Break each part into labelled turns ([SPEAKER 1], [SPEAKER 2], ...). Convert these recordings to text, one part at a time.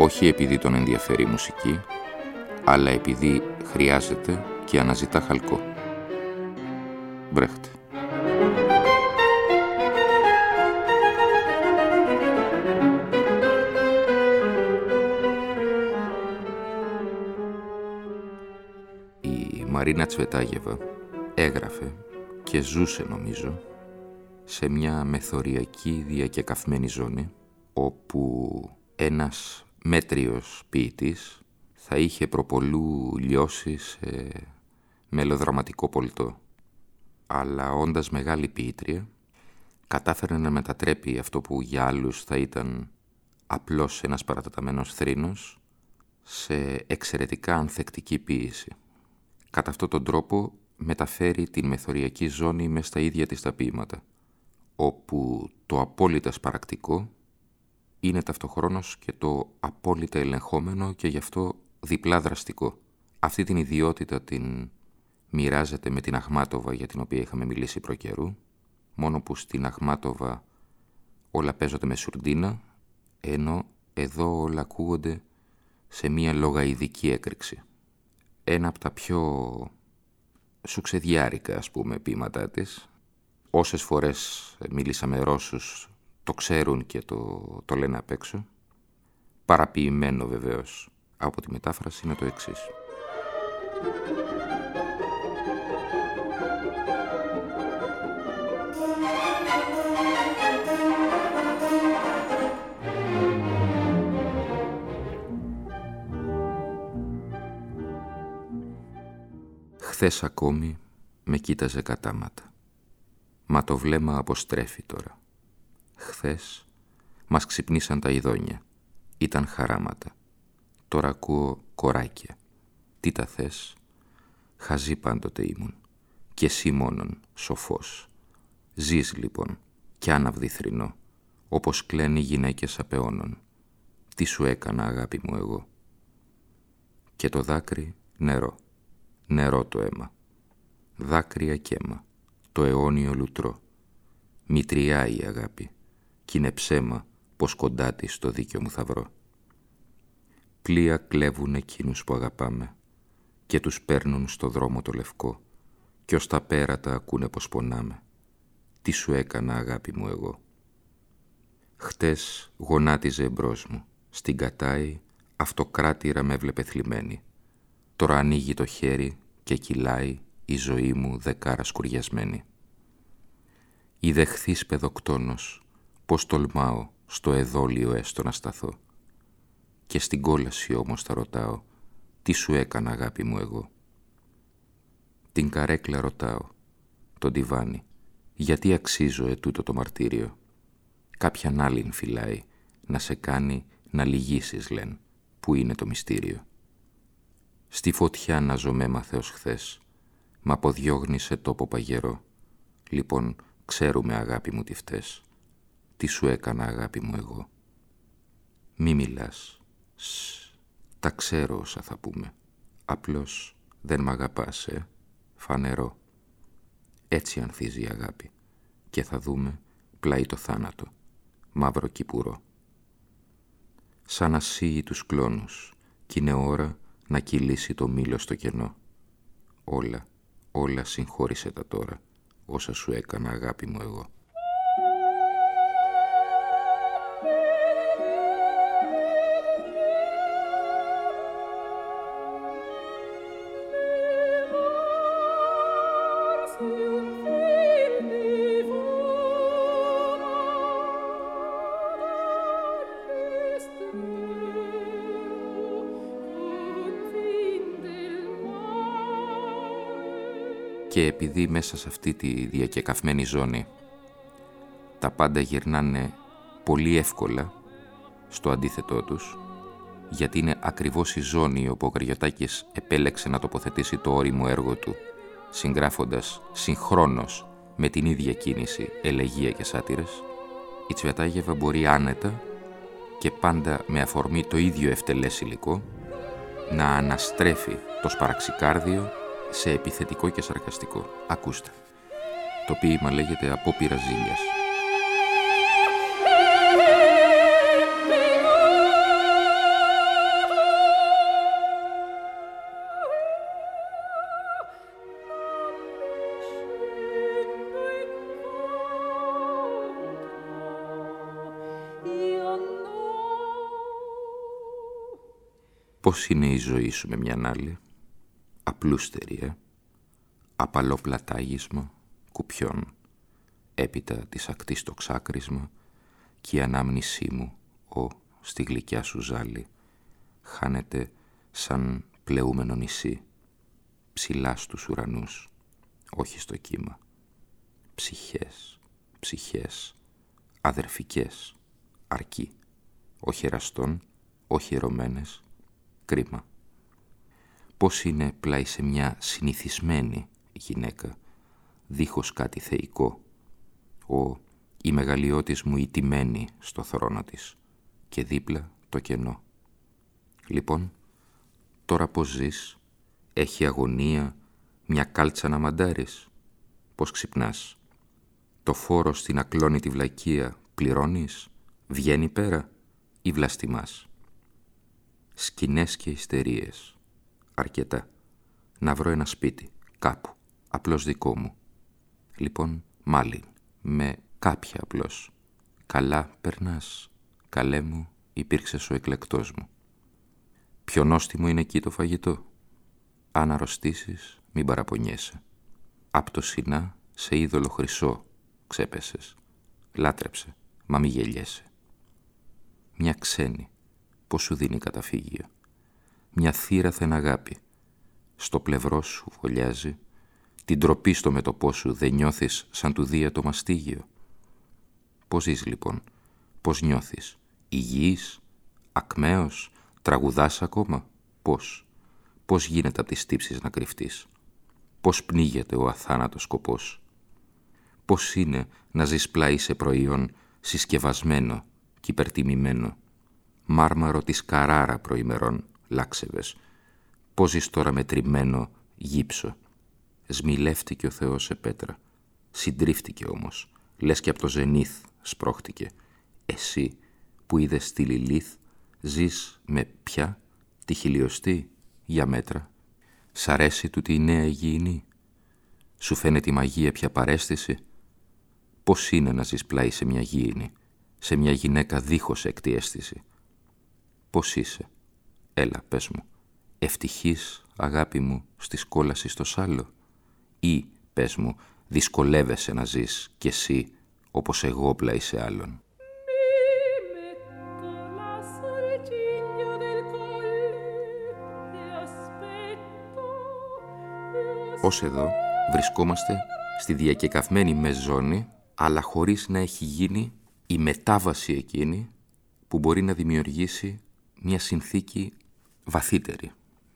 [SPEAKER 1] όχι επειδή τον ενδιαφέρει η μουσική, αλλά επειδή χρειάζεται και αναζητά χαλκό. Μπρέχτε. Η Μαρίνα Τσβετάγεβα έγραφε και ζούσε νομίζω σε μια μεθοριακή διακεκαυμένη ζώνη όπου ένας μέτριος ποιητής θα είχε προπολού λιώσει σε μελοδραματικό πολιτό. Αλλά όντας μεγάλη ποιήτρια, κατάφερε να μετατρέπει αυτό που για άλλους θα ήταν απλώς ένας παραταταμένος θρήνος σε εξαιρετικά ανθεκτική ποίηση. Κατά αυτόν τον τρόπο μεταφέρει την μεθοριακή ζώνη μέσα στα ίδια της τα ποίηματα, όπου το απόλυτα σπαρακτικό είναι ταυτοχρόνως και το απόλυτα ελεγχόμενο και γι' αυτό διπλά δραστικό. Αυτή την ιδιότητα την μοιράζεται με την Αγμάτοβα για την οποία είχαμε μιλήσει προκαιρού, μόνο που στην Αγμάτοβα όλα παίζονται με σουρντίνα, ενώ εδώ όλα ακούγονται σε μία λογαειδική έκρηξη. Ένα από τα πιο σουξεδιάρικα, ας πούμε, ποίηματά της. Όσες φορές μίλησα με Ρώσους το ξέρουν και το, το λένε απ' έξω. Παραποιημένο βεβαίως από τη μετάφραση είναι το εξής. Χθες ακόμη με κοίταζε κατάματα. Μα το βλέμμα αποστρέφει τώρα. Χθες μας ξυπνήσαν τα ειδόνια. Ήταν χαράματα. Τώρα ακούω κοράκια. Τι τα θες; Χαζή πάντοτε ήμουν. Και εσύ μόνον, σοφός. Ζεις λοιπόν, κι άναυδη θρηνό, όπως κλαίνει γυναίκες απεώνων. Τι σου έκανα αγάπη μου εγώ; Και το δάκρυ νερό. Νερό το αίμα. Δάκρυα και αίμα. Το αιώνιο λουτρό. Μητριά η αγάπη κι είναι ψέμα πως κοντά της το δίκιο μου θα βρω. Πλοία κλέβουν εκείνους που αγαπάμε και τους παίρνουν στο δρόμο το λευκό κι ως τα πέρατα ακούνε πως πονάμε. Τι σου έκανα αγάπη μου εγώ; Χτες γονάτιζε εμπρός μου, στην κατάη αυτοκράτηρα με βλέπε θλιμμένη. Τώρα ανοίγει το χέρι και κυλάει η ζωή μου δεκάρα σκουριασμένη. Η δεχθής παιδοκτόνος Πώς τολμάω στο εδόλιο έστω να σταθώ. Και στην κόλαση όμως θα ρωτάω, τι σου έκανα αγάπη μου εγώ; Την καρέκλα ρωτάω, τον τιβάνι, γιατί αξίζω ετούτο το μαρτύριο; Κάποιαν άλλην φυλάει, να σε κάνει να λυγίσεις λεν, που είναι το μυστήριο. Στη φωτιά να ζω με μαθαίος χθες, μα αποδιώγνει τόπο παγερό. Λοιπόν, ξέρουμε αγάπη μου τι φταίς τι σου έκανα αγάπη μου εγώ; Μη μιλάς. Σ, τα ξέρω όσα θα πούμε. Απλώς δεν μ' αγαπάς, ε. Φανερό. Έτσι ανθίζει η αγάπη. Και θα δούμε πλάι το θάνατο. Μαύρο κυπουρό. Σαν ασύει τους κλόνους. Κι είναι ώρα να κυλήσει το μήλο στο κενό. Όλα, όλα συγχώρησε τα τώρα. Όσα σου έκανα αγάπη μου εγώ. Και επειδή μέσα σε αυτή τη διακεκαυμένη ζώνη τα πάντα γυρνάνε πολύ εύκολα στο αντίθετό τους, γιατί είναι ακριβώς η ζώνη όπου ο Γαριωτάκης επέλεξε να τοποθετήσει το όριμο έργο του, συγγράφοντας συγχρόνως με την ίδια κίνηση ελεγία και σάτυρες, η Τσβετάγεβα μπορεί άνετα και πάντα με αφορμή το ίδιο ευτελές υλικό να αναστρέφει το σπαραξικάρδιο σε επιθετικό και σαρκαστικό. Ακούστε. Το ποίημα λέγεται «Απόπειρα ζήλιας». Πώς είναι η ζωή σου με μιαν άλλη, απλούστερη, ε; απαλό πλατάγισμα, κουπιών, έπειτα της ακτής το ξάκρισμα και η ανάμνησή μου, ο, στη γλυκιά σου ζάλη, χάνεται σαν πλεούμενο νησί, ψηλά στους ουρανούς, όχι στο κύμα. Ψυχές, ψυχές, αδερφικές, αρκεί, όχι εραστών, όχι ερωμένες, κρίμα. Πώς είναι πλάι σε μια συνηθισμένη γυναίκα, δίχως κάτι θεϊκό, ο η μεγαλειώτης μου ιτημένη στο θρόνο της και δίπλα το κενό. Λοιπόν, τώρα πώς ζεις, έχει αγωνία μια κάλτσα να μαντάρεις, πώς ξυπνάς. Το φόρο στην ακλόνητη βλακεία πληρώνεις, βγαίνει πέρα ή βλαστημάς σκηνές και ιστερίες. Αρκετά. Να βρω ένα σπίτι, κάπου, απλώς δικό μου. Λοιπόν, μάλλον, με κάποια απλώς. Καλά περνάς. Καλέ μου, υπήρξες ο εκλεκτός μου. Πιο νόστιμο είναι εκεί το φαγητό. Αν αρρωστήσεις, μην παραπονιέσαι. Απ' το Σινά σε είδωλο χρυσό ξέπεσες. Λάτρεψε, μα μη γελιέσαι. Μια ξένη, πώς σου δίνει καταφύγιο. Μια θύραθεν αγάπη. Στο πλευρό σου φωλιάζει. Την τροπή στο μέτωπό σου δεν νιώθεις σαν του δία το μαστίγιο. Πώς ζεις λοιπόν, πώς νιώθεις, υγιής, ακμαίος, τραγουδάς ακόμα, πώς; Πώς γίνεται από τις τύψεις να κρυφτείς; Πώς πνίγεται ο αθάνατος σκοπός; Πώς είναι να ζεις πλάι σε προϊόν συσκευασμένο και υπερτιμημένο; Μάρμαρο της Καράρα προημερών, λάξεβες. Πώς ζεις τώρα μετρημένο γύψο. Σμιλεύτηκε ο Θεός σε πέτρα. Συντρίφτηκε όμως, λες και από το ζενήθ σπρώχτηκε. Εσύ που είδες τη Λιλίθ, ζεις με πια τη χιλιοστή για μέτρα. Σ' αρέσει του τη νέα υγιεινή. Σου φαίνεται η μαγεία πια παρέστηση. Πώς είναι να ζεις πλάι σε μια γήινη, σε μια γυναίκα δίχως έκτη αίσθηση. Πώς είσαι. Έλα, πες μου. Ευτυχής, αγάπη μου, στη σκόλαση στο σάλο; Ή, πες μου, δυσκολεύεσαι να ζεις κι εσύ όπως εγώ πλάι σε άλλον; Ως εδώ βρισκόμαστε στη διακεκαυμένη μεζόνη, αλλά χωρίς να έχει γίνει η μετάβαση εκείνη που μπορεί να δημιουργήσει μια συνθήκη βαθύτερη.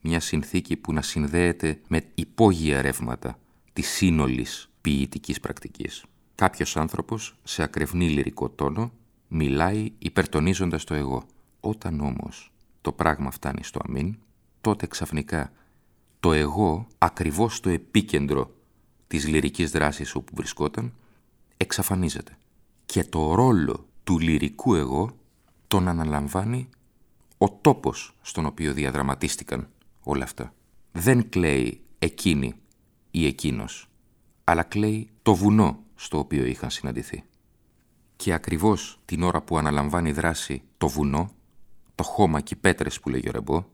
[SPEAKER 1] Μια συνθήκη που να συνδέεται με υπόγεια ρεύματα της σύνολης ποιητικής πρακτικής. Κάποιος άνθρωπος σε ακρευνή λυρικό τόνο μιλάει υπερτονίζοντας το εγώ. Όταν όμως το πράγμα φτάνει στο αμήν, τότε ξαφνικά το εγώ, ακριβώς στο επίκεντρο της λυρικής δράσης όπου βρισκόταν, εξαφανίζεται. Και το ρόλο του λυρικού εγώ τον αναλαμβάνει ο τόπος στον οποίο διαδραματίστηκαν όλα αυτά. Δεν κλαίει εκείνη ή εκείνος, αλλά κλαίει το βουνό στο οποίο είχαν συναντηθεί. Και ακριβώς την ώρα που αναλαμβάνει δράση το βουνό, το χώμα και οι πέτρες που λέγει ο Ρεμπό,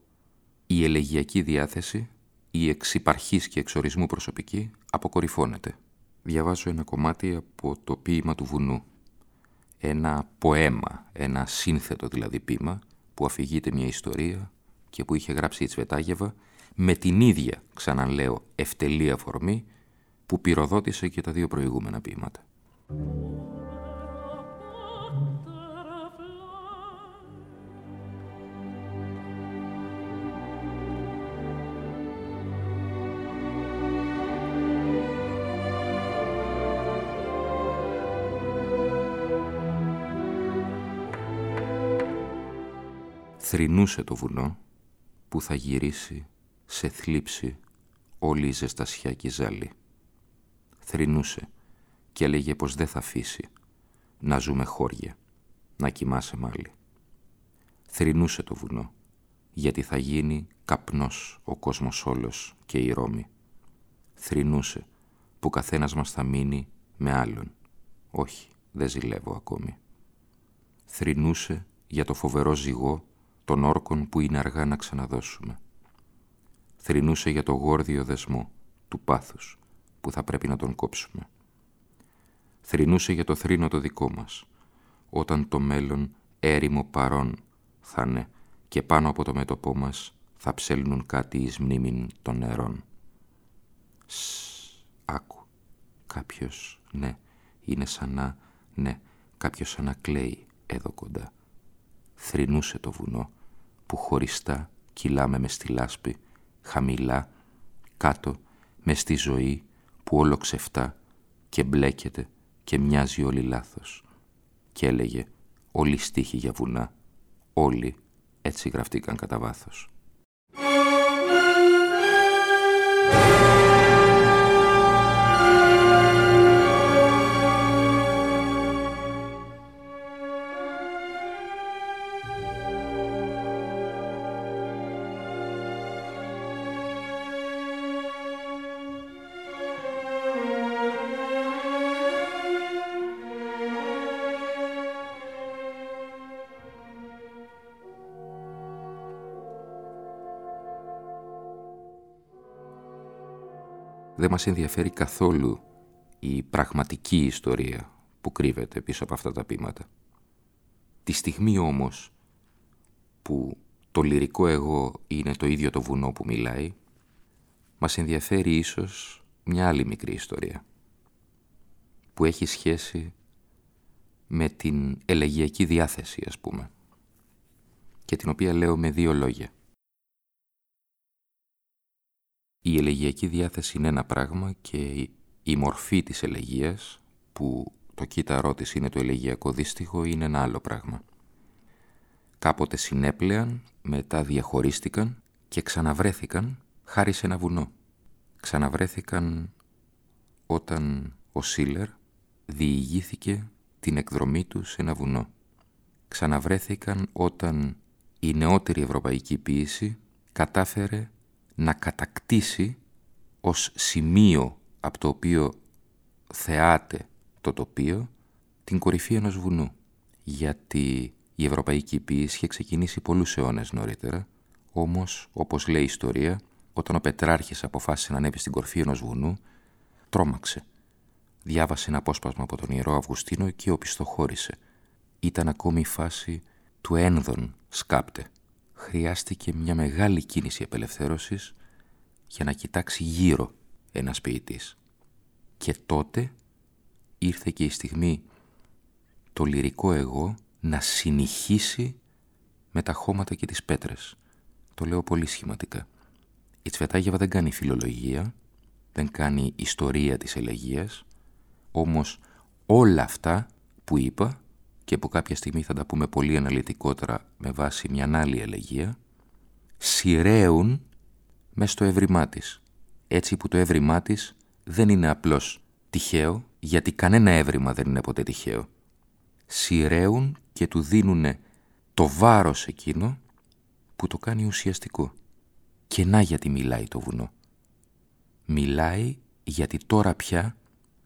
[SPEAKER 1] η ελεγιακή διάθεση, η εξυπαρχής και εξορισμού προσωπική αποκορυφώνεται. Διαβάζω ένα κομμάτι από το ποίημα του βουνού. Ένα ποέμα, ένα σύνθετο δηλαδή ποίημα, που αφηγείται μια ιστορία και που είχε γράψει η Τσβετάγεβα με την ίδια, ξαναλέω, ευτελή αφορμή που πυροδότησε και τα δύο προηγούμενα ποίηματα. Θρυνούσε το βουνό που θα γυρίσει σε θλίψη όλη η ζεστασιά και η ζάλη. Θρυνούσε και έλεγε πως δεν θα αφήσει να ζούμε χώρια, να κοιμάσαι μάλι. Θρυνούσε το βουνό, γιατί θα γίνει καπνός ο κόσμος όλος και η Ρώμη. Θρυνούσε που καθένας μας θα μείνει με άλλον. Όχι, δεν ζηλεύω ακόμη. Θρυνούσε για το φοβερό ζυγό των όρκων που είναι αργά να ξαναδώσουμε. Θρυνούσε για το γόρδιο δεσμό του πάθους που θα πρέπει να τον κόψουμε. Θρυνούσε για το θρήνο το δικό μας, όταν το μέλλον έρημο παρόν θα είναι και πάνω από το μέτωπό μας θα ψέλνουν κάτι εις μνήμην των νερών. Σ, άκου, κάποιος, ναι, είναι σαν να, ναι, κάποιος σαν να κλαίει εδώ κοντά. Θρυνούσε το βουνό που χωριστά κυλάμε μες στη λάσπη, χαμηλά, κάτω, μες στη ζωή που όλο ξεφτά και μπλέκεται και μοιάζει όλοι λάθος. Και έλεγε όλοι στίχοι για βουνά, όλοι έτσι γραφτήκαν κατά βάθος. Δεν μας ενδιαφέρει καθόλου η πραγματική ιστορία που κρύβεται πίσω από αυτά τα πείματα. Τη στιγμή όμως που το λυρικό εγώ είναι το ίδιο το βουνό που μιλάει, μας ενδιαφέρει ίσως μια άλλη μικρή ιστορία που έχει σχέση με την ελεγιακή διάθεση ας πούμε και την οποία λέω με δύο λόγια. Η ελεγιακή διάθεση είναι ένα πράγμα και η μορφή της ελεγίας, που το κύτταρό της είναι το ελεγιακό δίστιχο, είναι ένα άλλο πράγμα. Κάποτε συνέπλεαν, μετά διαχωρίστηκαν και ξαναβρέθηκαν χάρη σε ένα βουνό. Ξαναβρέθηκαν όταν ο Σίλερ διηγήθηκε την εκδρομή του σε ένα βουνό. Ξαναβρέθηκαν όταν η νεότερη ευρωπαϊκή ποίηση κατάφερε να κατακτήσει ως σημείο από το οποίο θεάται το τοπίο την κορυφή ενός βουνού. Γιατί η ευρωπαϊκή ποίηση είχε ξεκινήσει πολλούς αιώνες νωρίτερα, όμως, όπως λέει η ιστορία, όταν ο Πετράρχης αποφάσισε να ανέβει στην κορφή ενός βουνού, τρόμαξε. Διάβασε ένα απόσπασμα από τον Ιερό Αυγουστίνο και οπισθοχώρησε. Ήταν ακόμη η φάση του ένδον σκάπτε χρειάστηκε μια μεγάλη κίνηση απελευθέρωσης για να κοιτάξει γύρω ένας ποιητής. Και τότε ήρθε και η στιγμή το λυρικό εγώ να συνεχίσει με τα χώματα και τις πέτρες. Το λέω πολύ σχηματικά. Η Τσβετάγεβα δεν κάνει φιλολογία, δεν κάνει ιστορία της ελεγίας, όμως όλα αυτά που είπα και που κάποια στιγμή θα τα πούμε πολύ αναλυτικότερα με βάση μια άλλη ελεγία, σειραίουν μες στο έβριμά τη. Έτσι που το έβριμά τη δεν είναι απλώς τυχαίο, γιατί κανένα έβριμα δεν είναι ποτέ τυχαίο. Σειραίουν και του δίνουν το βάρος εκείνο που το κάνει ουσιαστικό. Και να γιατί μιλάει το βουνό. Μιλάει γιατί τώρα πια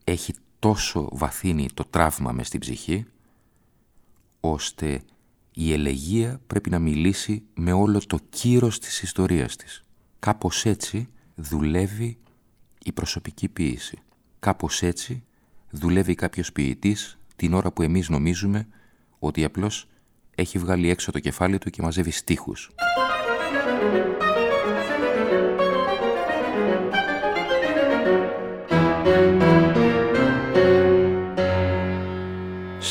[SPEAKER 1] έχει τόσο βαθύνει το τραύμα μες στην ψυχή ώστε η ελεγία πρέπει να μιλήσει με όλο το κύρος της ιστορίας της. Κάπως έτσι δουλεύει η προσωπική ποίηση. Κάπως έτσι δουλεύει κάποιος ποιητής την ώρα που εμείς νομίζουμε ότι απλώς έχει βγάλει έξω το κεφάλι του και μαζεύει στίχους.